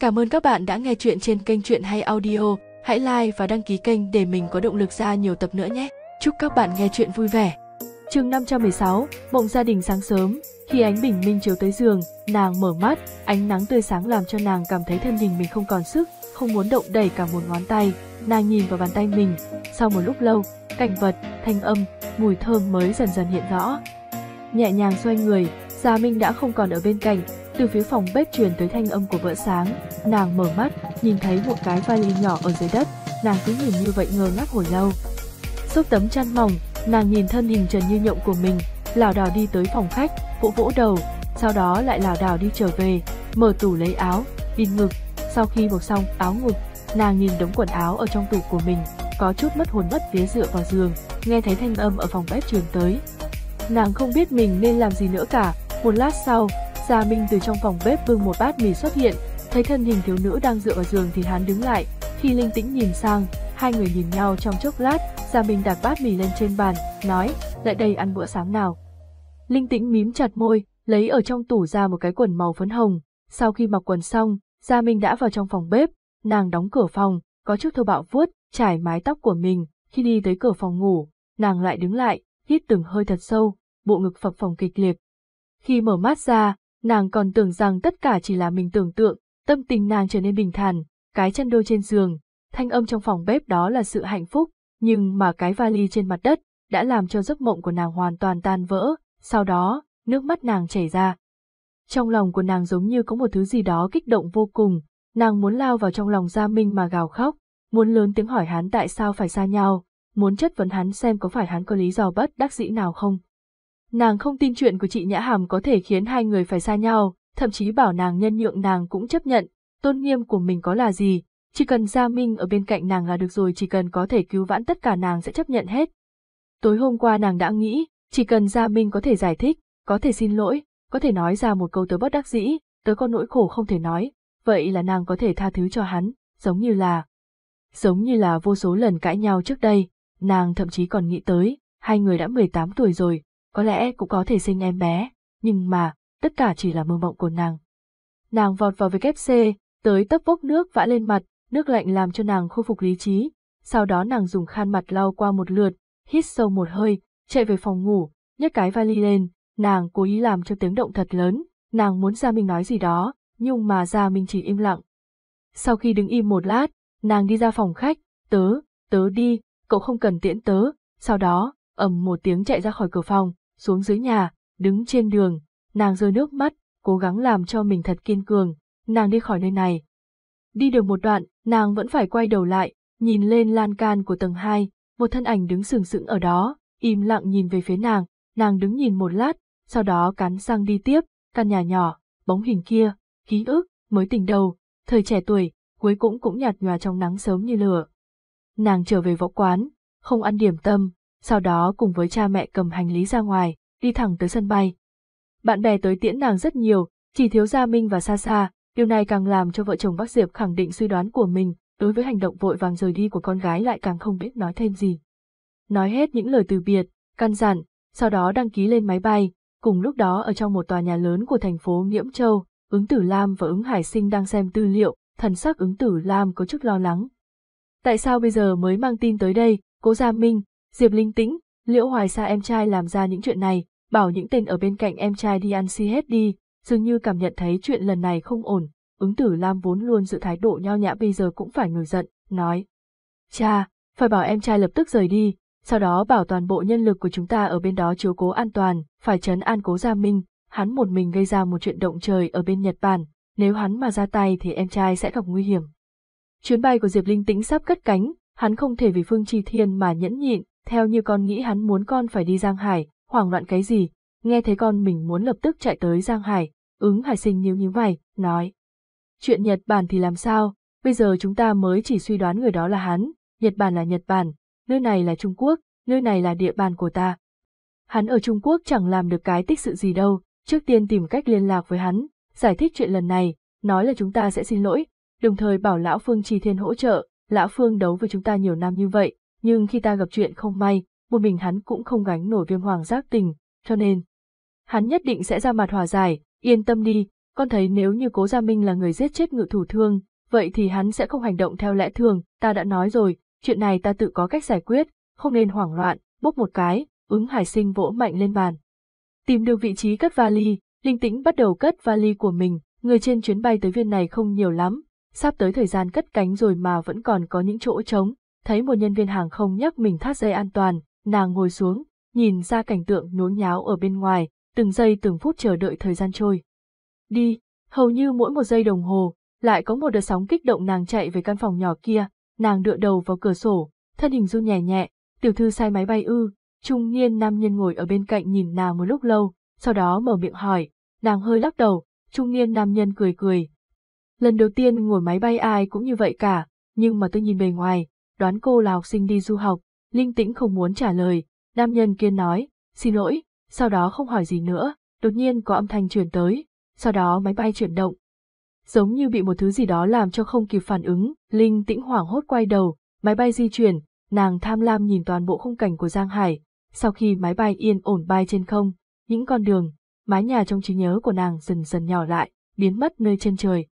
Cảm ơn các bạn đã nghe chuyện trên kênh Chuyện Hay Audio. Hãy like và đăng ký kênh để mình có động lực ra nhiều tập nữa nhé. Chúc các bạn nghe chuyện vui vẻ. chương 516, Mộng gia đình sáng sớm. Khi ánh bình minh chiếu tới giường, nàng mở mắt, ánh nắng tươi sáng làm cho nàng cảm thấy thân hình mình không còn sức, không muốn động đẩy cả một ngón tay. Nàng nhìn vào bàn tay mình, sau một lúc lâu, cảnh vật, thanh âm, mùi thơm mới dần dần hiện rõ. Nhẹ nhàng xoay người, Gia Minh đã không còn ở bên cạnh, từ phía phòng bếp truyền tới thanh âm của vợ sáng, nàng mở mắt, nhìn thấy một cái vali nhỏ ở dưới đất, nàng cứ nhìn như vậy ngơ ngác hồi lâu. Xúc tấm chăn mỏng, nàng nhìn thân hình trần như nhộng của mình, lảo đảo đi tới phòng khách, vỗ vỗ đầu, sau đó lại lảo đảo đi trở về, mở tủ lấy áo, in ngực, sau khi buộc xong áo ngực, nàng nhìn đống quần áo ở trong tủ của mình, có chút mất hồn mất vía dựa vào giường, nghe thấy thanh âm ở phòng bếp truyền tới. Nàng không biết mình nên làm gì nữa cả, một lát sau, Gia Minh từ trong phòng bếp bưng một bát mì xuất hiện, thấy thân hình thiếu nữ đang dựa vào giường thì hắn đứng lại. Khi Linh Tĩnh nhìn sang, hai người nhìn nhau trong chốc lát, Gia Minh đặt bát mì lên trên bàn, nói, lại đây ăn bữa sáng nào. Linh Tĩnh mím chặt môi, lấy ở trong tủ ra một cái quần màu phấn hồng. Sau khi mặc quần xong, Gia Minh đã vào trong phòng bếp, nàng đóng cửa phòng, có chút thô bạo vuốt, trải mái tóc của mình, khi đi tới cửa phòng ngủ, nàng lại đứng lại, hít từng hơi thật sâu, bộ ngực phập phồng kịch liệt. Khi mở mắt ra, nàng còn tưởng rằng tất cả chỉ là mình tưởng tượng, tâm tình nàng trở nên bình thản, cái chân đôi trên giường, thanh âm trong phòng bếp đó là sự hạnh phúc, nhưng mà cái vali trên mặt đất đã làm cho giấc mộng của nàng hoàn toàn tan vỡ, sau đó, nước mắt nàng chảy ra. Trong lòng của nàng giống như có một thứ gì đó kích động vô cùng, nàng muốn lao vào trong lòng Gia Minh mà gào khóc, muốn lớn tiếng hỏi hắn tại sao phải xa nhau, muốn chất vấn hắn xem có phải hắn có lý do bất đắc dĩ nào không. Nàng không tin chuyện của chị Nhã Hàm có thể khiến hai người phải xa nhau, thậm chí bảo nàng nhân nhượng nàng cũng chấp nhận, tôn nghiêm của mình có là gì, chỉ cần Gia Minh ở bên cạnh nàng là được rồi chỉ cần có thể cứu vãn tất cả nàng sẽ chấp nhận hết. Tối hôm qua nàng đã nghĩ, chỉ cần Gia Minh có thể giải thích, có thể xin lỗi, có thể nói ra một câu tớ bất đắc dĩ, tớ có nỗi khổ không thể nói, vậy là nàng có thể tha thứ cho hắn, giống như là... Giống như là vô số lần cãi nhau trước đây, nàng thậm chí còn nghĩ tới, hai người đã 18 tuổi rồi, có lẽ cũng có thể sinh em bé, nhưng mà, tất cả chỉ là mơ mộng của nàng. Nàng vọt vào WC, tới tấp vốc nước vã lên mặt, nước lạnh làm cho nàng khôi phục lý trí, sau đó nàng dùng khăn mặt lau qua một lượt, hít sâu một hơi, chạy về phòng ngủ, nhấc cái vali lên, nàng cố ý làm cho tiếng động thật lớn, nàng muốn Gia Minh nói gì đó, nhưng mà Gia Minh chỉ im lặng. Sau khi đứng im một lát, nàng đi ra phòng khách, tớ, tớ đi, cậu không cần tiễn tớ, sau đó, ầm một tiếng chạy ra khỏi cửa phòng, xuống dưới nhà, đứng trên đường, nàng rơi nước mắt, cố gắng làm cho mình thật kiên cường, nàng đi khỏi nơi này. Đi được một đoạn, nàng vẫn phải quay đầu lại, nhìn lên lan can của tầng 2, một thân ảnh đứng sừng sững ở đó, im lặng nhìn về phía nàng, nàng đứng nhìn một lát, sau đó cắn răng đi tiếp, căn nhà nhỏ, bóng hình kia, ký ức, mới tỉnh đầu, thời trẻ tuổi, cuối cũng cũng nhạt nhòa trong nắng sớm như lửa. Nàng trở về võ quán, không ăn điểm tâm, sau đó cùng với cha mẹ cầm hành lý ra ngoài, đi thẳng tới sân bay. Bạn bè tới tiễn nàng rất nhiều, chỉ thiếu Gia Minh và Sa Sa, điều này càng làm cho vợ chồng bác Diệp khẳng định suy đoán của mình, đối với hành động vội vàng rời đi của con gái lại càng không biết nói thêm gì. Nói hết những lời từ biệt, căn dặn, sau đó đăng ký lên máy bay, cùng lúc đó ở trong một tòa nhà lớn của thành phố Nghiễm Châu, ứng tử Lam và ứng Hải Sinh đang xem tư liệu, thần sắc ứng tử Lam có chút lo lắng. Tại sao bây giờ mới mang tin tới đây, cố Gia Minh, Diệp Linh Tĩnh, Liễu Hoài Sa em trai làm ra những chuyện này, bảo những tên ở bên cạnh em trai đi ăn si hết đi, dường như cảm nhận thấy chuyện lần này không ổn, ứng tử Lam vốn luôn giữ thái độ nho nhã bây giờ cũng phải ngừng giận, nói. Cha, phải bảo em trai lập tức rời đi, sau đó bảo toàn bộ nhân lực của chúng ta ở bên đó chiếu cố an toàn, phải chấn an cố Gia Minh, hắn một mình gây ra một chuyện động trời ở bên Nhật Bản, nếu hắn mà ra tay thì em trai sẽ gặp nguy hiểm. Chuyến bay của Diệp Linh Tĩnh sắp cất cánh, hắn không thể vì Phương Chi Thiên mà nhẫn nhịn, theo như con nghĩ hắn muốn con phải đi Giang Hải, hoảng loạn cái gì, nghe thấy con mình muốn lập tức chạy tới Giang Hải, ứng hải sinh nhíu nhíu mày, nói. Chuyện Nhật Bản thì làm sao, bây giờ chúng ta mới chỉ suy đoán người đó là hắn, Nhật Bản là Nhật Bản, nơi này là Trung Quốc, nơi này là địa bàn của ta. Hắn ở Trung Quốc chẳng làm được cái tích sự gì đâu, trước tiên tìm cách liên lạc với hắn, giải thích chuyện lần này, nói là chúng ta sẽ xin lỗi, đồng thời bảo Lão Phương Trì Thiên hỗ trợ, Lão Phương đấu với chúng ta nhiều năm như vậy, nhưng khi ta gặp chuyện không may, một mình hắn cũng không gánh nổi viêm hoàng giác tình, cho nên, hắn nhất định sẽ ra mặt hòa giải, yên tâm đi, con thấy nếu như cố Gia Minh là người giết chết ngự thủ thương, vậy thì hắn sẽ không hành động theo lẽ thường, ta đã nói rồi, chuyện này ta tự có cách giải quyết, không nên hoảng loạn, bốc một cái, ứng hải sinh vỗ mạnh lên bàn. Tìm được vị trí cất vali, linh tĩnh bắt đầu cất vali của mình, người trên chuyến bay tới viên này không nhiều lắm, sắp tới thời gian cất cánh rồi mà vẫn còn có những chỗ trống, thấy một nhân viên hàng không nhắc mình thắt dây an toàn, nàng ngồi xuống, nhìn ra cảnh tượng nhốn nháo ở bên ngoài, từng giây từng phút chờ đợi thời gian trôi. Đi, hầu như mỗi một giây đồng hồ, lại có một đợt sóng kích động nàng chạy về căn phòng nhỏ kia, nàng đựa đầu vào cửa sổ, thân hình run nhẹ nhẹ, tiểu thư sai máy bay ư, trung niên nam nhân ngồi ở bên cạnh nhìn nàng một lúc lâu, sau đó mở miệng hỏi, nàng hơi lắc đầu, trung niên nam nhân cười cười. Lần đầu tiên ngồi máy bay ai cũng như vậy cả, nhưng mà tôi nhìn bề ngoài, đoán cô là học sinh đi du học, linh tĩnh không muốn trả lời, nam nhân kia nói, xin lỗi, sau đó không hỏi gì nữa, đột nhiên có âm thanh truyền tới, sau đó máy bay chuyển động. Giống như bị một thứ gì đó làm cho không kịp phản ứng, Linh tĩnh hoảng hốt quay đầu, máy bay di chuyển, nàng tham lam nhìn toàn bộ khung cảnh của Giang Hải. Sau khi máy bay yên ổn bay trên không, những con đường, mái nhà trong trí nhớ của nàng dần dần nhỏ lại, biến mất nơi chân trời.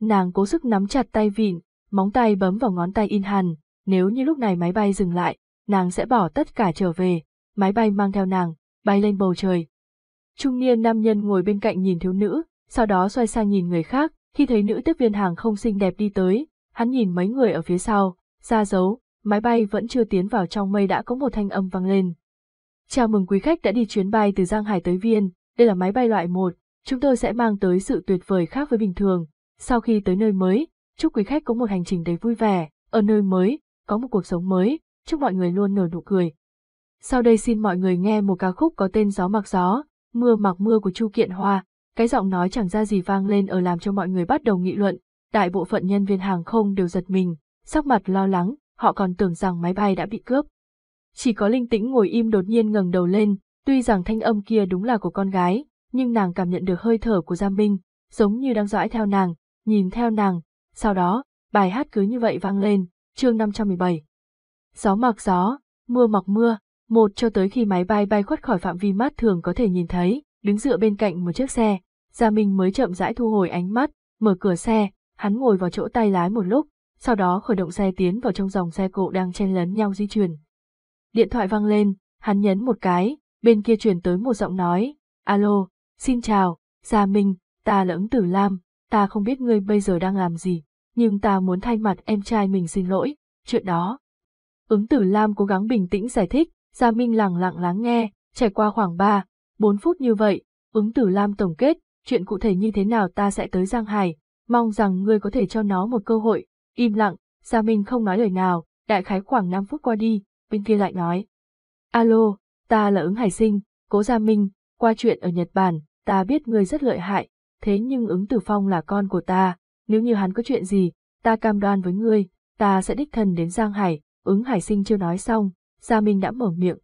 Nàng cố sức nắm chặt tay vịn, móng tay bấm vào ngón tay in hằn, nếu như lúc này máy bay dừng lại, nàng sẽ bỏ tất cả trở về, máy bay mang theo nàng, bay lên bầu trời. Trung niên nam nhân ngồi bên cạnh nhìn thiếu nữ, sau đó xoay sang nhìn người khác, khi thấy nữ tiếp viên hàng không xinh đẹp đi tới, hắn nhìn mấy người ở phía sau, ra dấu, máy bay vẫn chưa tiến vào trong mây đã có một thanh âm vang lên. Chào mừng quý khách đã đi chuyến bay từ Giang Hải tới Viên, đây là máy bay loại 1, chúng tôi sẽ mang tới sự tuyệt vời khác với bình thường. Sau khi tới nơi mới, chúc quý khách có một hành trình đầy vui vẻ, ở nơi mới, có một cuộc sống mới, chúc mọi người luôn nở nụ cười. Sau đây xin mọi người nghe một ca khúc có tên Gió mặc gió, Mưa mặc mưa của Chu Kiện Hoa, cái giọng nói chẳng ra gì vang lên ở làm cho mọi người bắt đầu nghị luận, đại bộ phận nhân viên hàng không đều giật mình, sắc mặt lo lắng, họ còn tưởng rằng máy bay đã bị cướp. Chỉ có linh tĩnh ngồi im đột nhiên ngẩng đầu lên, tuy rằng thanh âm kia đúng là của con gái, nhưng nàng cảm nhận được hơi thở của Giang Minh, giống như đang dõi theo nàng, nhìn theo nàng. Sau đó, bài hát cứ như vậy vang lên, chương 517. Gió mặc gió, mưa mặc mưa, một cho tới khi máy bay bay khuất khỏi phạm vi mắt thường có thể nhìn thấy, đứng dựa bên cạnh một chiếc xe, Gia Minh mới chậm rãi thu hồi ánh mắt, mở cửa xe, hắn ngồi vào chỗ tay lái một lúc, sau đó khởi động xe tiến vào trong dòng xe cộ đang chen lấn nhau di chuyển. Điện thoại vang lên, hắn nhấn một cái, bên kia truyền tới một giọng nói, alo, xin chào, Gia Minh, ta là ứng tử Lam, ta không biết ngươi bây giờ đang làm gì, nhưng ta muốn thay mặt em trai mình xin lỗi, chuyện đó. Ứng tử Lam cố gắng bình tĩnh giải thích, Gia Minh lặng lặng lắng nghe, trải qua khoảng 3, 4 phút như vậy, ứng tử Lam tổng kết, chuyện cụ thể như thế nào ta sẽ tới Giang Hải, mong rằng ngươi có thể cho nó một cơ hội, im lặng, Gia Minh không nói lời nào, đại khái khoảng 5 phút qua đi, bên kia lại nói. Alo, ta là ứng hải sinh, cố Gia Minh, qua chuyện ở Nhật Bản, ta biết ngươi rất lợi hại, thế nhưng ứng tử phong là con của ta, nếu như hắn có chuyện gì, ta cam đoan với ngươi, ta sẽ đích thân đến Giang Hải, ứng hải sinh chưa nói xong, Gia Minh đã mở miệng.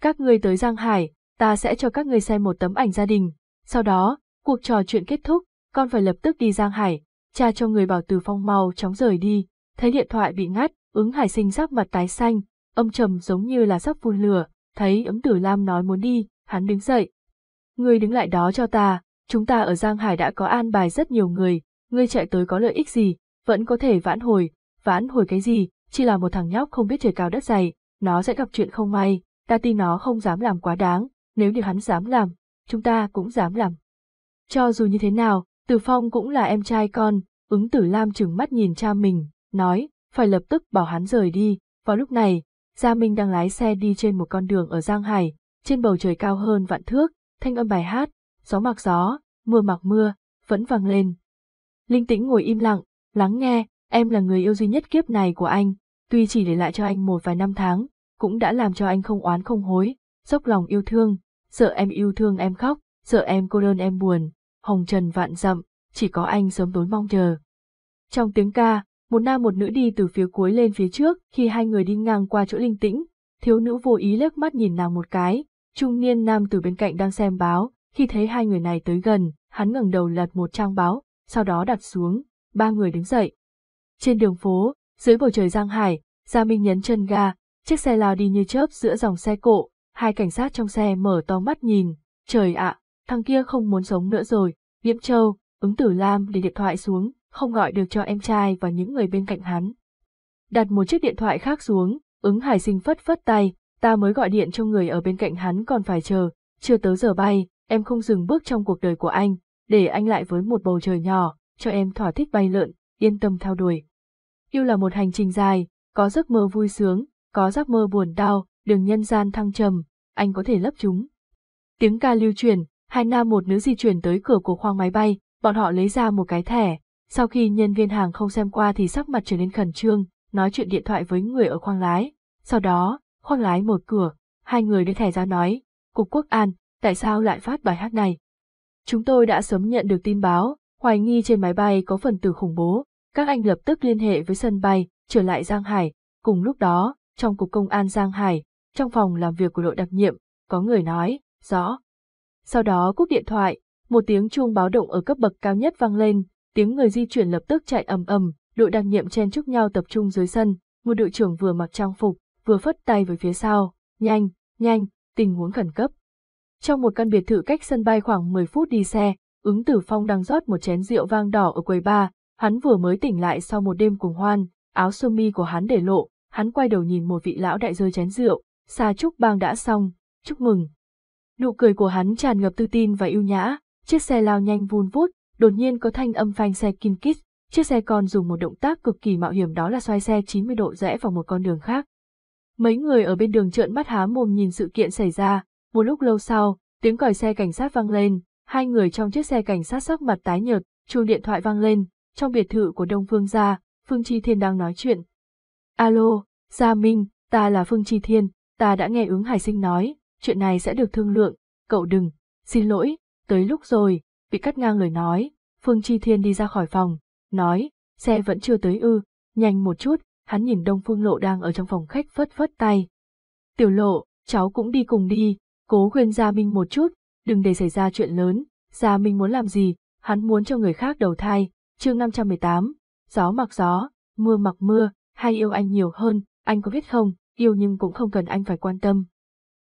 Các ngươi tới Giang Hải, ta sẽ cho các ngươi xem một tấm ảnh gia đình, sau đó, cuộc trò chuyện kết thúc, con phải lập tức đi Giang Hải, cha cho người bảo Từ Phong mau chóng rời đi, thấy điện thoại bị ngắt, ứng hải sinh sắc mặt tái xanh, âm trầm giống như là sắp phun lửa, thấy ấm tử Lam nói muốn đi, hắn đứng dậy. Ngươi đứng lại đó cho ta, chúng ta ở Giang Hải đã có an bài rất nhiều người, ngươi chạy tới có lợi ích gì, vẫn có thể vãn hồi, vãn hồi cái gì, chỉ là một thằng nhóc không biết trời cao đất dày, nó sẽ gặp chuyện không may, ta tin nó không dám làm quá đáng, nếu như hắn dám làm, chúng ta cũng dám làm. Cho dù như thế nào, Từ Phong cũng là em trai con, ứng tử Lam chừng mắt nhìn cha mình, nói, phải lập tức bảo hắn rời đi, vào lúc này, Gia Minh đang lái xe đi trên một con đường ở Giang Hải, trên bầu trời cao hơn vạn thước, thanh âm bài hát, gió mặc gió, mưa mặc mưa, vẫn vang lên. Linh tĩnh ngồi im lặng, lắng nghe, em là người yêu duy nhất kiếp này của anh, tuy chỉ để lại cho anh một vài năm tháng, cũng đã làm cho anh không oán không hối, dốc lòng yêu thương, sợ em yêu thương em khóc, sợ em cô đơn em buồn, hồng trần vạn dặm, chỉ có anh sớm tối mong chờ. Trong tiếng ca, một nam một nữ đi từ phía cuối lên phía trước, khi hai người đi ngang qua chỗ linh tĩnh, thiếu nữ vô ý lướt mắt nhìn nàng một cái, trung niên nam từ bên cạnh đang xem báo, khi thấy hai người này tới gần, hắn ngẩng đầu lật một trang báo, sau đó đặt xuống, ba người đứng dậy. Trên đường phố, dưới bầu trời Giang Hải, Gia Minh nhấn chân ga, chiếc xe lao đi như chớp giữa dòng xe cộ, hai cảnh sát trong xe mở to mắt nhìn, trời ạ, thằng kia không muốn sống nữa rồi, Diễm Châu, ứng tử Lam để điện thoại xuống, không gọi được cho em trai và những người bên cạnh hắn. Đặt một chiếc điện thoại khác xuống, ứng hải sinh phất phất tay, ta mới gọi điện cho người ở bên cạnh hắn còn phải chờ, chưa tới giờ bay, em không dừng bước trong cuộc đời của anh, để anh lại với một bầu trời nhỏ, cho em thỏa thích bay lượn, yên tâm theo đuổi. Yêu là một hành trình dài, có giấc mơ vui sướng, có giấc mơ buồn đau, đường nhân gian thăng trầm, anh có thể lấp chúng. Tiếng ca lưu truyền, hai nam một nữ di chuyển tới cửa của khoang máy bay, bọn họ lấy ra một cái thẻ. Sau khi nhân viên hàng không xem qua thì sắc mặt trở nên khẩn trương, nói chuyện điện thoại với người ở khoang lái. Sau đó, khoang lái mở cửa, hai người đưa thẻ ra nói, Cục Quốc an, tại sao lại phát bài hát này? Chúng tôi đã sớm nhận được tin báo, hoài nghi trên máy bay có phần tử khủng bố, các anh lập tức liên hệ với sân bay, trở lại Giang Hải. Cùng lúc đó, trong Cục Công an Giang Hải, trong phòng làm việc của đội đặc nhiệm, có người nói, rõ. Sau đó cúp điện thoại, một tiếng chuông báo động ở cấp bậc cao nhất vang lên, tiếng người di chuyển lập tức chạy ầm ầm, đội đặc nhiệm chen chúc nhau tập trung dưới sân, một đội trưởng vừa mặc trang phục, vừa phất tay về phía sau, nhanh, nhanh, tình huống khẩn cấp. Trong một căn biệt thự cách sân bay khoảng 10 phút đi xe, ứng tử phong đang rót một chén rượu vang đỏ ở quầy bar, hắn vừa mới tỉnh lại sau một đêm cùng hoan, áo sơ mi của hắn để lộ, hắn quay đầu nhìn một vị lão đại rơi chén rượu, xa chúc bang đã xong, chúc mừng. Nụ cười của hắn tràn ngập tự tin và yêu nhã, chiếc xe lao nhanh vun vút, đột nhiên có thanh âm phanh xe kinh kít, chiếc xe còn dùng một động tác cực kỳ mạo hiểm đó là xoay xe 90 độ rẽ vào một con đường khác. Mấy người ở bên đường trợn mắt há mồm nhìn sự kiện xảy ra, một lúc lâu sau, tiếng còi xe cảnh sát vang lên, hai người trong chiếc xe cảnh sát sắc mặt tái nhợt, chuông điện thoại vang lên, trong biệt thự của Đông Phương gia, Phương Chi Thiên đang nói chuyện. Alo, Gia Minh, ta là Phương Chi Thiên, ta đã nghe ứng hải sinh nói, chuyện này sẽ được thương lượng, cậu đừng, xin lỗi, tới lúc rồi, bị cắt ngang lời nói, Phương Chi Thiên đi ra khỏi phòng, nói, xe vẫn chưa tới ư, nhanh một chút, hắn nhìn Đông Phương Lộ đang ở trong phòng khách phất phất tay. Tiểu Lộ, cháu cũng đi cùng đi, cố khuyên Gia Minh một chút, đừng để xảy ra chuyện lớn, Gia Minh muốn làm gì, hắn muốn cho người khác đầu thai, chương 518, gió mặc gió, mưa mặc mưa, hay yêu anh nhiều hơn, anh có biết không, yêu nhưng cũng không cần anh phải quan tâm.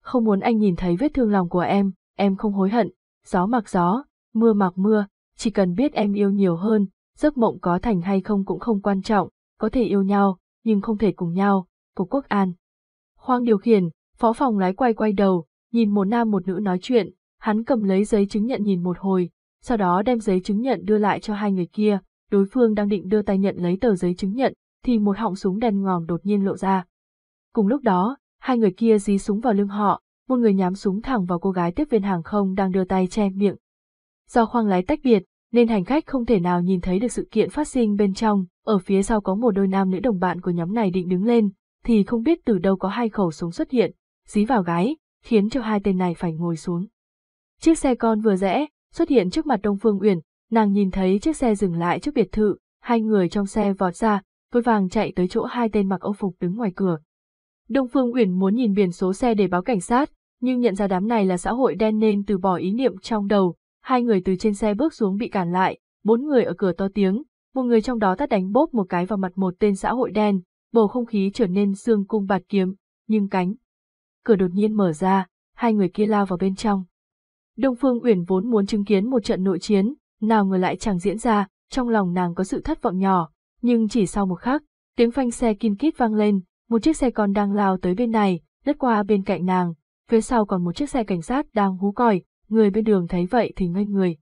Không muốn anh nhìn thấy vết thương lòng của em, em không hối hận, gió mặc gió, mưa mặc mưa, chỉ cần biết em yêu nhiều hơn, giấc mộng có thành hay không cũng không quan trọng, có thể yêu nhau, nhưng không thể cùng nhau, của Quốc An. Khoang điều khiển, phó phòng lái quay quay đầu, nhìn một nam một nữ nói chuyện, hắn cầm lấy giấy chứng nhận nhìn một hồi, sau đó đem giấy chứng nhận đưa lại cho hai người kia, đối phương đang định đưa tay nhận lấy tờ giấy chứng nhận, thì một họng súng đèn ngòm đột nhiên lộ ra. Cùng lúc đó, hai người kia dí súng vào lưng họ, một người nhắm súng thẳng vào cô gái tiếp viên hàng không đang đưa tay che miệng. Do khoang lái tách biệt, nên hành khách không thể nào nhìn thấy được sự kiện phát sinh bên trong, ở phía sau có một đôi nam nữ đồng bạn của nhóm này định đứng lên, thì không biết từ đâu có hai khẩu súng xuất hiện, dí vào gái, khiến cho hai tên này phải ngồi xuống. Chiếc xe con vừa rẽ, xuất hiện trước mặt Đông Phương Uyển, nàng nhìn thấy chiếc xe dừng lại trước biệt thự, hai người trong xe vọt ra, vội vàng chạy tới chỗ hai tên mặc âu phục đứng ngoài cửa. Đông Phương Uyển muốn nhìn biển số xe để báo cảnh sát, nhưng nhận ra đám này là xã hội đen nên từ bỏ ý niệm trong đầu, hai người từ trên xe bước xuống bị cản lại, bốn người ở cửa to tiếng, một người trong đó tát đánh bốp một cái vào mặt một tên xã hội đen, bầu không khí trở nên xương cung bạt kiếm, nhưng cánh. Cửa đột nhiên mở ra, hai người kia lao vào bên trong. Đông Phương Uyển vốn muốn chứng kiến một trận nội chiến, nào ngờ lại chẳng diễn ra, trong lòng nàng có sự thất vọng nhỏ, nhưng chỉ sau một khắc, tiếng phanh xe kim kít vang lên, một chiếc xe con đang lao tới bên này, lướt qua bên cạnh nàng, phía sau còn một chiếc xe cảnh sát đang hú còi, người bên đường thấy vậy thì ngây người.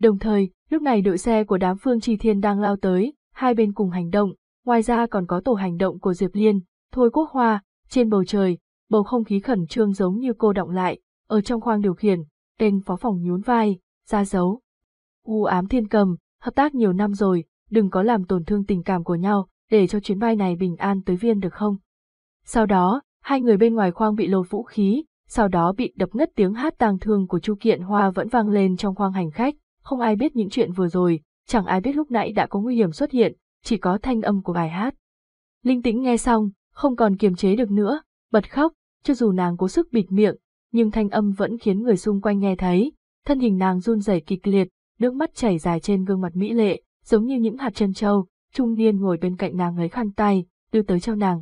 Đồng thời, lúc này đội xe của đám Phương Trì Thiên đang lao tới, hai bên cùng hành động, ngoài ra còn có tổ hành động của Diệp Liên, Thôi Quốc Hoa, trên bầu trời, bầu không khí khẩn trương giống như cô động lại, ở trong khoang điều khiển, tên phó phòng nhún vai, ra dấu. U ám thiên cầm, hợp tác nhiều năm rồi, đừng có làm tổn thương tình cảm của nhau, để cho chuyến bay này bình an tới viên được không? Sau đó, hai người bên ngoài khoang bị lột vũ khí, sau đó bị đập ngất tiếng hát tang thương của Chu Kiện Hoa vẫn vang lên trong khoang hành khách, không ai biết những chuyện vừa rồi, chẳng ai biết lúc nãy đã có nguy hiểm xuất hiện, chỉ có thanh âm của bài hát. Linh tĩnh nghe xong, không còn kiềm chế được nữa, bật khóc, cho dù nàng cố sức bịt miệng, nhưng thanh âm vẫn khiến người xung quanh nghe thấy, thân hình nàng run rẩy kịch liệt, nước mắt chảy dài trên gương mặt mỹ lệ, giống như những hạt chân châu, trung niên ngồi bên cạnh nàng lấy khăn tay, đưa tới cho nàng.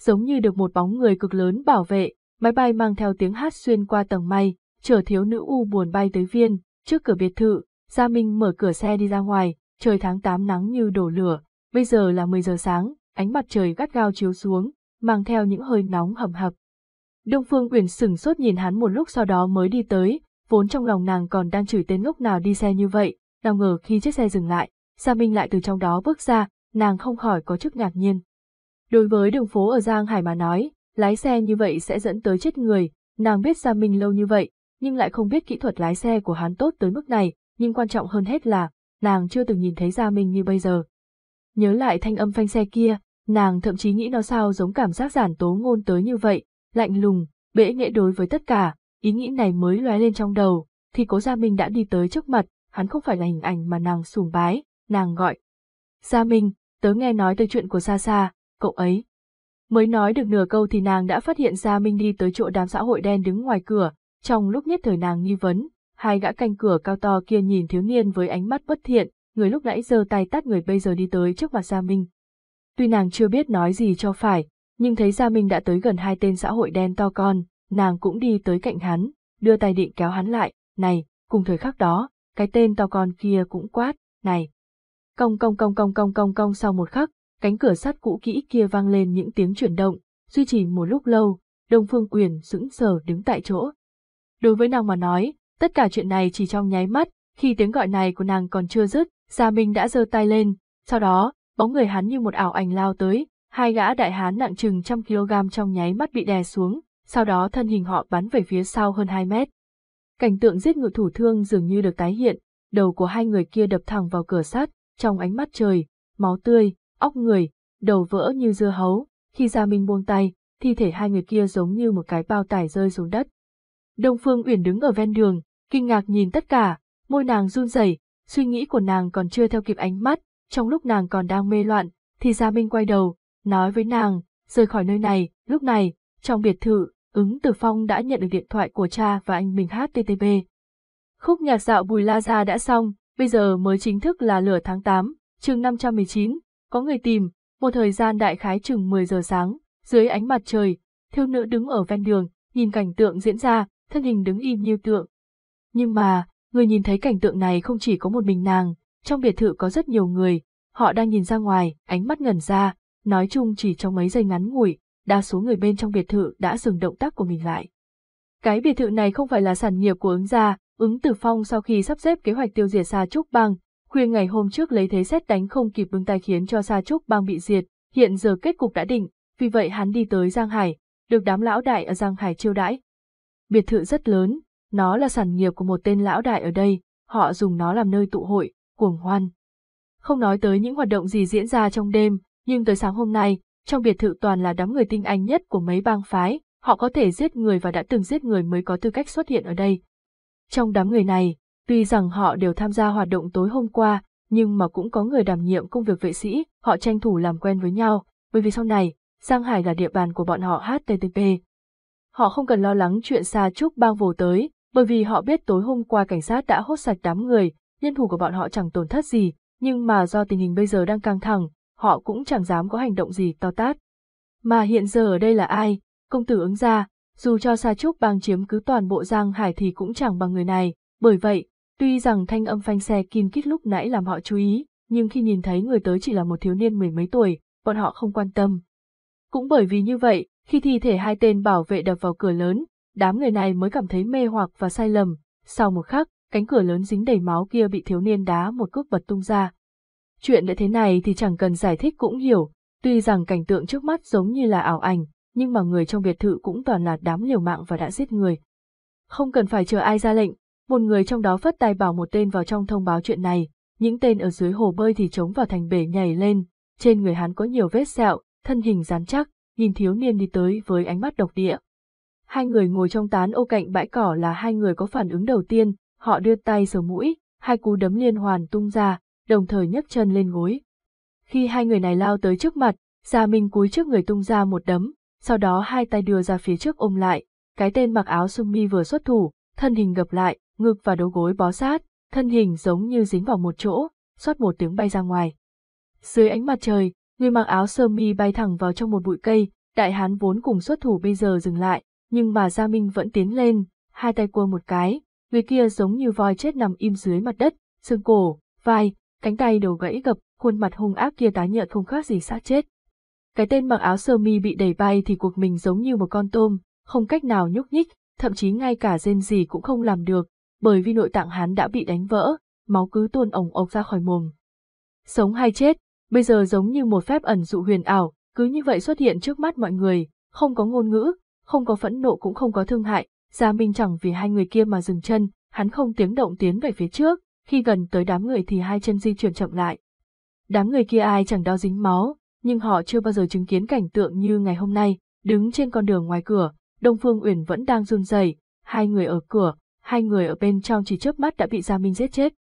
Giống như được một bóng người cực lớn bảo vệ, máy bay mang theo tiếng hát xuyên qua tầng mây, chở thiếu nữ u buồn bay tới viên, trước cửa biệt thự, Gia Minh mở cửa xe đi ra ngoài, trời tháng 8 nắng như đổ lửa, bây giờ là 10 giờ sáng, ánh mặt trời gắt gao chiếu xuống, mang theo những hơi nóng hầm hập. Đông Phương Uyển sửng sốt nhìn hắn một lúc sau đó mới đi tới, vốn trong lòng nàng còn đang chửi tên ngốc nào đi xe như vậy, nào ngờ khi chiếc xe dừng lại, Gia Minh lại từ trong đó bước ra, nàng không khỏi có chút ngạc nhiên. Đối với đường phố ở Giang Hải mà nói, lái xe như vậy sẽ dẫn tới chết người, nàng biết Gia Minh lâu như vậy, nhưng lại không biết kỹ thuật lái xe của hắn tốt tới mức này, nhưng quan trọng hơn hết là, nàng chưa từng nhìn thấy Gia Minh như bây giờ. Nhớ lại thanh âm phanh xe kia, nàng thậm chí nghĩ nó sao giống cảm giác giản tố ngôn tới như vậy, lạnh lùng, bể nghệ đối với tất cả, ý nghĩ này mới lóe lên trong đầu, thì cố Gia Minh đã đi tới trước mặt, hắn không phải là hình ảnh mà nàng sùng bái, nàng gọi. Gia Minh, tớ nghe nói tới chuyện của Sa Sa, cậu ấy. Mới nói được nửa câu thì nàng đã phát hiện Gia Minh đi tới chỗ đám xã hội đen đứng ngoài cửa, trong lúc nhất thời nàng nghi vấn, hai gã canh cửa cao to kia nhìn thiếu niên với ánh mắt bất thiện, người lúc nãy giơ tay tát người bây giờ đi tới trước mặt Gia Minh. Tuy nàng chưa biết nói gì cho phải, nhưng thấy Gia Minh đã tới gần hai tên xã hội đen to con, nàng cũng đi tới cạnh hắn, đưa tay định kéo hắn lại, này, cùng thời khắc đó, cái tên to con kia cũng quát, này. Cong cong cong cong cong cong cong sau một khắc, cánh cửa sắt cũ kỹ kia vang lên những tiếng chuyển động, duy trì một lúc lâu, Đông Phương Quyền sững sờ đứng tại chỗ. Đối với nàng mà nói, tất cả chuyện này chỉ trong nháy mắt, khi tiếng gọi này của nàng còn chưa dứt, Gia Minh đã giơ tay lên, sau đó, bóng người hắn như một ảo ảnh lao tới, hai gã đại hán nặng chừng trăm kg trong nháy mắt bị đè xuống, sau đó thân hình họ bắn về phía sau hơn 2 mét. Cảnh tượng giết ngự thủ thương dường như được tái hiện, đầu của hai người kia đập thẳng vào cửa sắt, trong ánh mắt trời, máu tươi, óc người, đầu vỡ như dưa hấu, khi Gia Minh buông tay, thi thể hai người kia giống như một cái bao tải rơi xuống đất. Đông Phương Uyển đứng ở ven đường, kinh ngạc nhìn tất cả, môi nàng run rẩy, suy nghĩ của nàng còn chưa theo kịp ánh mắt, trong lúc nàng còn đang mê loạn, thì Gia Minh quay đầu, nói với nàng, rời khỏi nơi này, lúc này, trong biệt thự, ứng Tử Phong đã nhận được điện thoại của cha và anh mình HTTP. Khúc nhạc dạo Bùi La Gia đã xong, bây giờ mới chính thức là lửa tháng 8, chương 519, có người tìm, một thời gian đại khái chừng 10 giờ sáng, dưới ánh mặt trời, thiếu nữ đứng ở ven đường, nhìn cảnh tượng diễn ra, thân hình đứng im như tượng. Nhưng mà, người nhìn thấy cảnh tượng này không chỉ có một mình nàng, trong biệt thự có rất nhiều người, họ đang nhìn ra ngoài, ánh mắt ngẩn ra, nói chung chỉ trong mấy giây ngắn ngủi, đa số người bên trong biệt thự đã dừng động tác của mình lại. Cái biệt thự này không phải là sản nghiệp của ứng gia, ứng tử phong sau khi sắp xếp kế hoạch tiêu diệt Sa Trúc Bang, khuya ngày hôm trước lấy thế xét đánh không kịp bưng tay khiến cho Sa Trúc Bang bị diệt, hiện giờ kết cục đã định, vì vậy hắn đi tới Giang Hải, được đám lão đại ở Giang Hải chiêu đãi. Biệt thự rất lớn, nó là sản nghiệp của một tên lão đại ở đây, họ dùng nó làm nơi tụ hội, cuồng hoan. Không nói tới những hoạt động gì diễn ra trong đêm, nhưng tới sáng hôm nay, trong biệt thự toàn là đám người tinh anh nhất của mấy bang phái, họ có thể giết người và đã từng giết người mới có tư cách xuất hiện ở đây. Trong đám người này, tuy rằng họ đều tham gia hoạt động tối hôm qua, nhưng mà cũng có người đảm nhiệm công việc vệ sĩ, họ tranh thủ làm quen với nhau, bởi vì sau này, Giang Hải là địa bàn của bọn họ HTTP. Họ không cần lo lắng chuyện xa chúc bang vồ tới, bởi vì họ biết tối hôm qua cảnh sát đã hốt sạch đám người, nhân thủ của bọn họ chẳng tổn thất gì, nhưng mà do tình hình bây giờ đang căng thẳng, họ cũng chẳng dám có hành động gì to tát. Mà hiện giờ ở đây là ai? Công tử ứng ra, dù cho Sa Trúc bang chiếm cứ toàn bộ Giang Hải thì cũng chẳng bằng người này, bởi vậy, tuy rằng thanh âm phanh xe kim kít lúc nãy làm họ chú ý, nhưng khi nhìn thấy người tới chỉ là một thiếu niên mười mấy tuổi, bọn họ không quan tâm. Cũng bởi vì như vậy, khi thi thể hai tên bảo vệ đập vào cửa lớn, đám người này mới cảm thấy mê hoặc và sai lầm, sau một khắc, cánh cửa lớn dính đầy máu kia bị thiếu niên đá một cước bật tung ra. Chuyện đã thế này thì chẳng cần giải thích cũng hiểu, tuy rằng cảnh tượng trước mắt giống như là ảo ảnh, nhưng mà người trong biệt thự cũng toàn là đám liều mạng và đã giết người. Không cần phải chờ ai ra lệnh, một người trong đó phất tay bảo một tên vào trong thông báo chuyện này, những tên ở dưới hồ bơi thì trống vào thành bể nhảy lên, trên người hắn có nhiều vết sẹo, thân hình rắn chắc, nhìn thiếu niên đi tới với ánh mắt độc địa. Hai người ngồi trong tán ô cạnh bãi cỏ là hai người có phản ứng đầu tiên, họ đưa tay sờ mũi, hai cú đấm liên hoàn tung ra, đồng thời nhấc chân lên gối. Khi hai người này lao tới trước mặt, Gia Minh cúi trước người tung ra một đấm, sau đó hai tay đưa ra phía trước ôm lại, cái tên mặc áo sung mi vừa xuất thủ, thân hình gập lại, ngực và đầu gối bó sát, thân hình giống như dính vào một chỗ, xoát một tiếng bay ra ngoài. Dưới ánh mặt trời, người mặc áo sơ mi bay thẳng vào trong một bụi cây, đại hán vốn cùng xuất thủ bây giờ dừng lại, nhưng mà Gia Minh vẫn tiến lên, hai tay cua một cái, người kia giống như voi chết nằm im dưới mặt đất, xương cổ, vai, cánh tay đều gãy gập, khuôn mặt hung ác kia tái nhợt không khác gì xác chết. Cái tên mặc áo sơ mi bị đẩy bay thì cuộc mình giống như một con tôm, không cách nào nhúc nhích, thậm chí ngay cả rên gì cũng không làm được, bởi vì nội tạng hắn đã bị đánh vỡ, máu cứ tuôn ổng ộc ra khỏi mồm. Sống hay chết, bây giờ giống như một phép ẩn dụ huyền ảo, cứ như vậy xuất hiện trước mắt mọi người, không có ngôn ngữ, không có phẫn nộ cũng không có thương hại, Gia Minh chẳng vì hai người kia mà dừng chân, hắn không tiếng động tiến về phía trước, khi gần tới đám người thì hai chân di chuyển chậm lại. Đám người kia ai chẳng đau dính máu, nhưng họ chưa bao giờ chứng kiến cảnh tượng như ngày hôm nay, đứng trên con đường ngoài cửa, Đông Phương Uyển vẫn đang run rẩy, hai người ở cửa, hai người ở bên trong chỉ chớp mắt đã bị Gia Minh giết chết.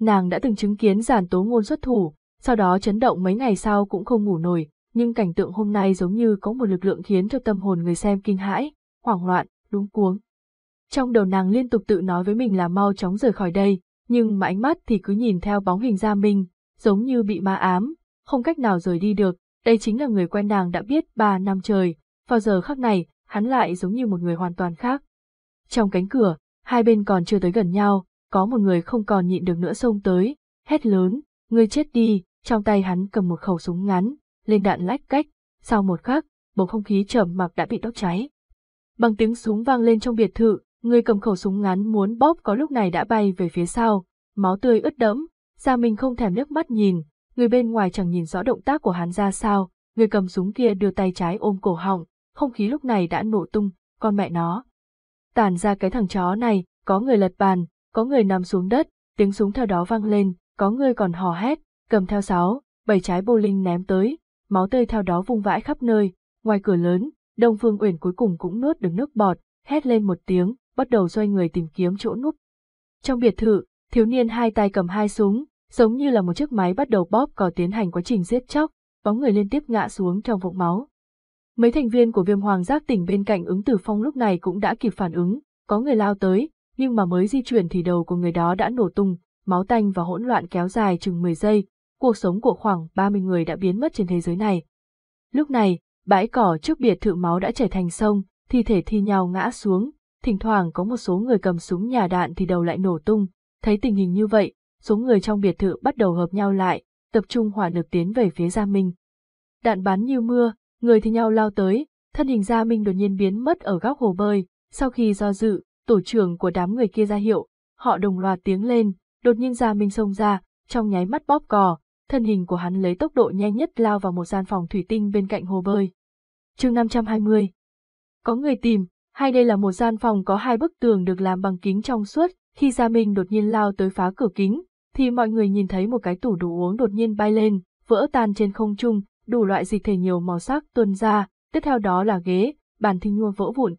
Nàng đã từng chứng kiến giản tố ngôn xuất thủ, sau đó chấn động mấy ngày sau cũng không ngủ nổi, nhưng cảnh tượng hôm nay giống như có một lực lượng khiến cho tâm hồn người xem kinh hãi, hoảng loạn, đúng cuống. Trong đầu nàng liên tục tự nói với mình là mau chóng rời khỏi đây, nhưng mà ánh mắt thì cứ nhìn theo bóng hình Gia Minh, giống như bị ma ám, không cách nào rời đi được, đây chính là người quen nàng đã biết ba năm trời, vào giờ khắc này, hắn lại giống như một người hoàn toàn khác. Trong cánh cửa, hai bên còn chưa tới gần nhau, có một người không còn nhịn được nữa xông tới, hét lớn, ngươi chết đi, trong tay hắn cầm một khẩu súng ngắn, lên đạn lách cách, sau một khắc, bầu không khí trầm mặc đã bị đốt cháy. Bằng tiếng súng vang lên trong biệt thự, người cầm khẩu súng ngắn muốn bóp có lúc này đã bay về phía sau, máu tươi ướt đẫm, Gia Minh không thèm nước mắt nhìn, người bên ngoài chẳng nhìn rõ động tác của hắn ra sao, người cầm súng kia đưa tay trái ôm cổ họng, không khí lúc này đã nổ tung, con mẹ nó. Tản ra cái thằng chó này, có người lật bàn, có người nằm xuống đất, tiếng súng theo đó vang lên, có người còn hò hét, cầm theo sáu, bảy trái bowling ném tới, máu tươi theo đó vung vãi khắp nơi, ngoài cửa lớn, Đông Phương Uyển cuối cùng cũng nuốt được nước bọt, hét lên một tiếng, bắt đầu xoay người tìm kiếm chỗ núp. Trong biệt thự, thiếu niên hai tay cầm hai súng, giống như là một chiếc máy bắt đầu bóp cò tiến hành quá trình giết chóc, bóng người liên tiếp ngã xuống trong vũng máu. Mấy thành viên của viêm hoàng giác tỉnh bên cạnh ứng tử phong lúc này cũng đã kịp phản ứng, có người lao tới, nhưng mà mới di chuyển thì đầu của người đó đã nổ tung, máu tanh và hỗn loạn kéo dài chừng 10 giây, cuộc sống của khoảng 30 người đã biến mất trên thế giới này. Lúc này, bãi cỏ trước biệt thự máu đã chảy thành sông, thi thể thi nhau ngã xuống, thỉnh thoảng có một số người cầm súng nhà đạn thì đầu lại nổ tung, thấy tình hình như vậy, số người trong biệt thự bắt đầu hợp nhau lại, tập trung hỏa lực tiến về phía Gia Minh. Đạn bắn như mưa, người thì nhau lao tới, thân hình Gia Minh đột nhiên biến mất ở góc hồ bơi, sau khi do dự, tổ trưởng của đám người kia ra hiệu, họ đồng loạt tiếng lên, đột nhiên Gia Minh xông ra, trong nháy mắt bóp cò, thân hình của hắn lấy tốc độ nhanh nhất lao vào một gian phòng thủy tinh bên cạnh hồ bơi. chương 520 Có người tìm, hay đây là một gian phòng có hai bức tường được làm bằng kính trong suốt, khi Gia Minh đột nhiên lao tới phá cửa kính, thì mọi người nhìn thấy một cái tủ đồ uống đột nhiên bay lên, vỡ tan trên không trung, đủ loại dịch thể nhiều màu sắc tuôn ra, tiếp theo đó là ghế, bàn thinh nhua vỡ vụn.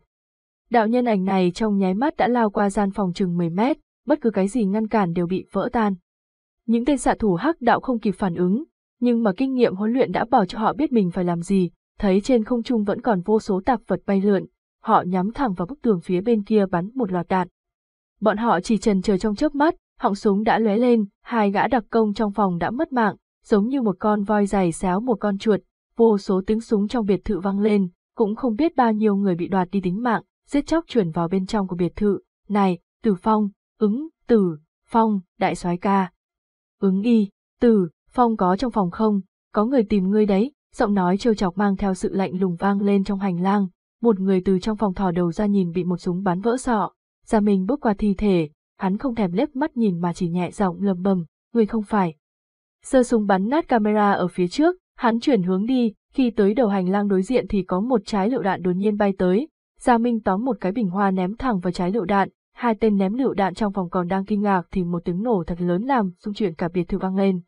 Đạo nhân ảnh này trong nháy mắt đã lao qua gian phòng chừng 10 mét, bất cứ cái gì ngăn cản đều bị vỡ tan. Những tên xạ thủ hắc đạo không kịp phản ứng, nhưng mà kinh nghiệm huấn luyện đã bảo cho họ biết mình phải làm gì, thấy trên không trung vẫn còn vô số tạp vật bay lượn, họ nhắm thẳng vào bức tường phía bên kia bắn một loạt đạn. Bọn họ chỉ trần chờ trong chớp mắt, họng súng đã lóe lên, hai gã đặc công trong phòng đã mất mạng, giống như một con voi giày xéo một con chuột, vô số tiếng súng trong biệt thự vang lên, cũng không biết bao nhiêu người bị đoạt đi tính mạng, giết chóc chuyển vào bên trong của biệt thự. Này, Tử Phong, ứng, Tử, Phong, đại soái ca. Ứng y, Tử, Phong có trong phòng không, có người tìm ngươi đấy, giọng nói trêu chọc mang theo sự lạnh lùng vang lên trong hành lang, một người từ trong phòng thò đầu ra nhìn bị một súng bắn vỡ sọ, Gia Minh bước qua thi thể, hắn không thèm liếc mắt nhìn mà chỉ nhẹ giọng lầm bầm, người không phải. Sơ súng bắn nát camera ở phía trước, hắn chuyển hướng đi, khi tới đầu hành lang đối diện thì có một trái lựu đạn đột nhiên bay tới. Gia Minh tóm một cái bình hoa ném thẳng vào trái lựu đạn, hai tên ném lựu đạn trong phòng còn đang kinh ngạc thì một tiếng nổ thật lớn làm xung chuyển cả biệt thự vang lên.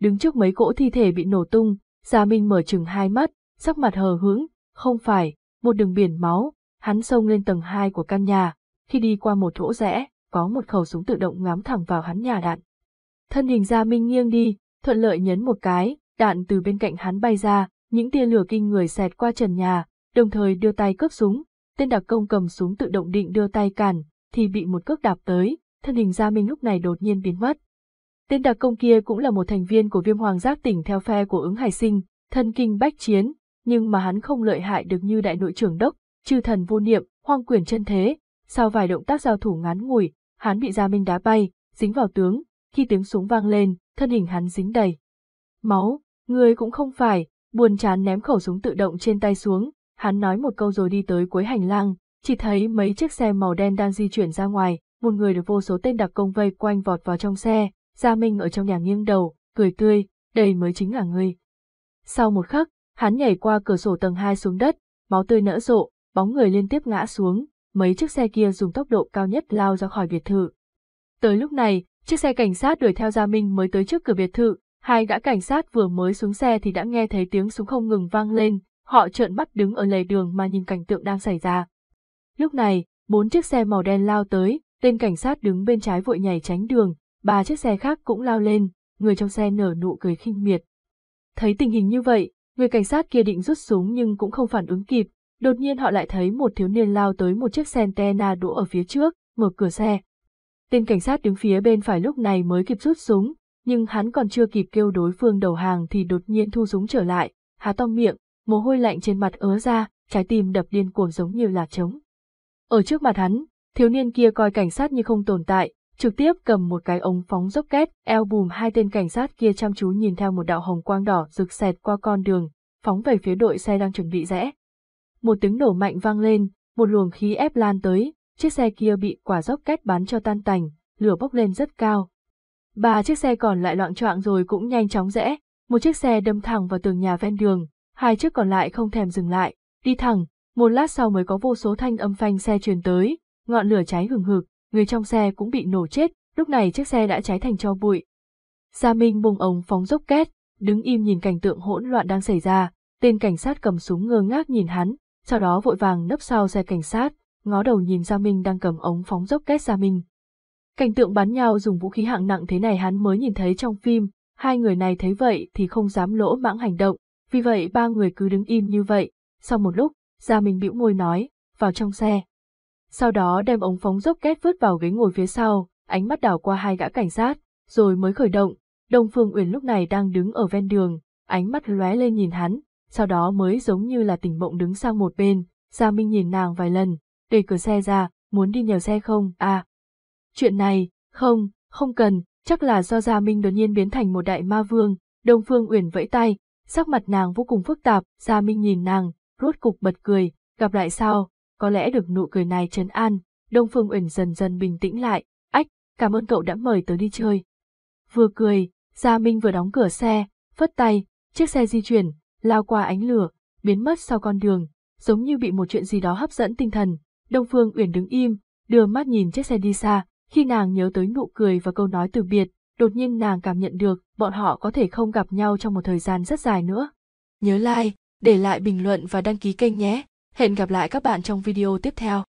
Đứng trước mấy cỗ thi thể bị nổ tung, Gia Minh mở chừng hai mắt, sắc mặt hờ hững, không phải, một đường biển máu, hắn xông lên tầng 2 của căn nhà, khi đi qua một chỗ rẽ, có một khẩu súng tự động ngắm thẳng vào hắn nhà đạn. Thân hình Gia Minh nghiêng đi, thuận lợi nhấn một cái, đạn từ bên cạnh hắn bay ra, những tia lửa kinh người xẹt qua trần nhà, đồng thời đưa tay cướp súng, tên đặc công cầm súng tự động định đưa tay cản, thì bị một cước đạp tới, thân hình Gia Minh lúc này đột nhiên biến mất. Tên đặc công kia cũng là một thành viên của viêm hoàng giác tỉnh theo phe của ứng hải sinh, thân kinh bách chiến, nhưng mà hắn không lợi hại được như đại nội trưởng đốc, chư thần vô niệm, hoang quyền chân thế, sau vài động tác giao thủ ngắn ngủi, hắn bị Gia Minh đá bay, dính vào tướng, Khi tiếng súng vang lên, thân hình hắn dính đầy. Máu, người cũng không phải, buồn chán ném khẩu súng tự động trên tay xuống, hắn nói một câu rồi đi tới cuối hành lang, chỉ thấy mấy chiếc xe màu đen đang di chuyển ra ngoài, một người được vô số tên đặc công vây quanh vọt vào trong xe, Gia Minh ở trong nhà nghiêng đầu, cười tươi, đây mới chính là ngươi. Sau một khắc, hắn nhảy qua cửa sổ tầng 2 xuống đất, máu tươi nở rộ, bóng người liên tiếp ngã xuống, mấy chiếc xe kia dùng tốc độ cao nhất lao ra khỏi biệt thự. Tới lúc này, chiếc xe cảnh sát đuổi theo Gia Minh mới tới trước cửa biệt thự, hai gã cảnh sát vừa mới xuống xe thì đã nghe thấy tiếng súng không ngừng vang lên, họ trợn mắt đứng ở lề đường mà nhìn cảnh tượng đang xảy ra. Lúc này, bốn chiếc xe màu đen lao tới, tên cảnh sát đứng bên trái vội nhảy tránh đường, ba chiếc xe khác cũng lao lên, người trong xe nở nụ cười khinh miệt. Thấy tình hình như vậy, người cảnh sát kia định rút súng nhưng cũng không phản ứng kịp, đột nhiên họ lại thấy một thiếu niên lao tới một chiếc Santana đỗ ở phía trước, mở cửa xe. Tên cảnh sát đứng phía bên phải lúc này mới kịp rút súng, nhưng hắn còn chưa kịp kêu đối phương đầu hàng thì đột nhiên thu súng trở lại, há to miệng, mồ hôi lạnh trên mặt ứa ra, trái tim đập điên cuồng giống như là trống. Ở trước mặt hắn, thiếu niên kia coi cảnh sát như không tồn tại, trực tiếp cầm một cái ống phóng dốc két, eo bùm hai tên cảnh sát kia chăm chú nhìn theo một đạo hồng quang đỏ rực xẹt qua con đường, phóng về phía đội xe đang chuẩn bị rẽ. Một tiếng nổ mạnh vang lên, một luồng khí ép lan tới, chiếc xe kia bị quả dốc két bắn cho tan tành, lửa bốc lên rất cao. Ba chiếc xe còn lại loạn choạng rồi cũng nhanh chóng rẽ, một chiếc xe đâm thẳng vào tường nhà ven đường, hai chiếc còn lại không thèm dừng lại, đi thẳng, một lát sau mới có vô số thanh âm phanh xe truyền tới, ngọn lửa cháy hừng hực, người trong xe cũng bị nổ chết, lúc này chiếc xe đã cháy thành tro bụi. Gia Minh bùng ống phóng dốc két, đứng im nhìn cảnh tượng hỗn loạn đang xảy ra, tên cảnh sát cầm súng ngơ ngác nhìn hắn, sau đó vội vàng nấp sau xe cảnh sát, ngó đầu nhìn Gia Minh đang cầm ống phóng dốc két Gia Minh. Cảnh tượng bắn nhau dùng vũ khí hạng nặng thế này hắn mới nhìn thấy trong phim, hai người này thấy vậy thì không dám lỗ mãng hành động, vì vậy ba người cứ đứng im như vậy, sau một lúc, Gia Minh bĩu môi nói, vào trong xe. Sau đó đem ống phóng dốc két vứt vào ghế ngồi phía sau, ánh mắt đảo qua hai gã cảnh sát, rồi mới khởi động. Đông Phương Uyển lúc này đang đứng ở ven đường, ánh mắt lóe lên nhìn hắn, sau đó mới giống như là tỉnh mộng đứng sang một bên, Gia Minh nhìn nàng vài lần, đẩy cửa xe ra, muốn đi nhờ xe không, à. Chuyện này, không, không cần, chắc là do Gia Minh đột nhiên biến thành một đại ma vương, Đông Phương Uyển vẫy tay, sắc mặt nàng vô cùng phức tạp, Gia Minh nhìn nàng, rốt cục bật cười, gặp lại sao, có lẽ được nụ cười này trấn an, Đông Phương Uyển dần dần bình tĩnh lại, ách, cảm ơn cậu đã mời tớ đi chơi. Vừa cười, Gia Minh vừa đóng cửa xe, phất tay, chiếc xe di chuyển, lao qua ánh lửa, biến mất sau con đường, giống như bị một chuyện gì đó hấp dẫn tinh thần. Đông Phương Uyển đứng im, đưa mắt nhìn chiếc xe đi xa, khi nàng nhớ tới nụ cười và câu nói từ biệt, đột nhiên nàng cảm nhận được bọn họ có thể không gặp nhau trong một thời gian rất dài nữa. Nhớ like, để lại bình luận và đăng ký kênh nhé. Hẹn gặp lại các bạn trong video tiếp theo.